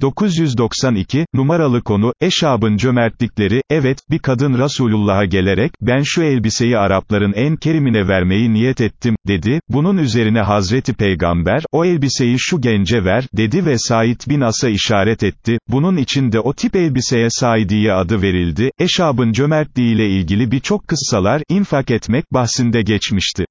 992, numaralı konu, Eşab'ın cömertlikleri, evet, bir kadın Resulullah'a gelerek, ben şu elbiseyi Arapların en kerimine vermeyi niyet ettim, dedi, bunun üzerine Hazreti Peygamber, o elbiseyi şu gence ver, dedi ve Said bin As'a işaret etti, bunun içinde o tip elbiseye Saidiye adı verildi, Eşab'ın cömertliğiyle ilgili birçok kıssalar, infak etmek bahsinde geçmişti.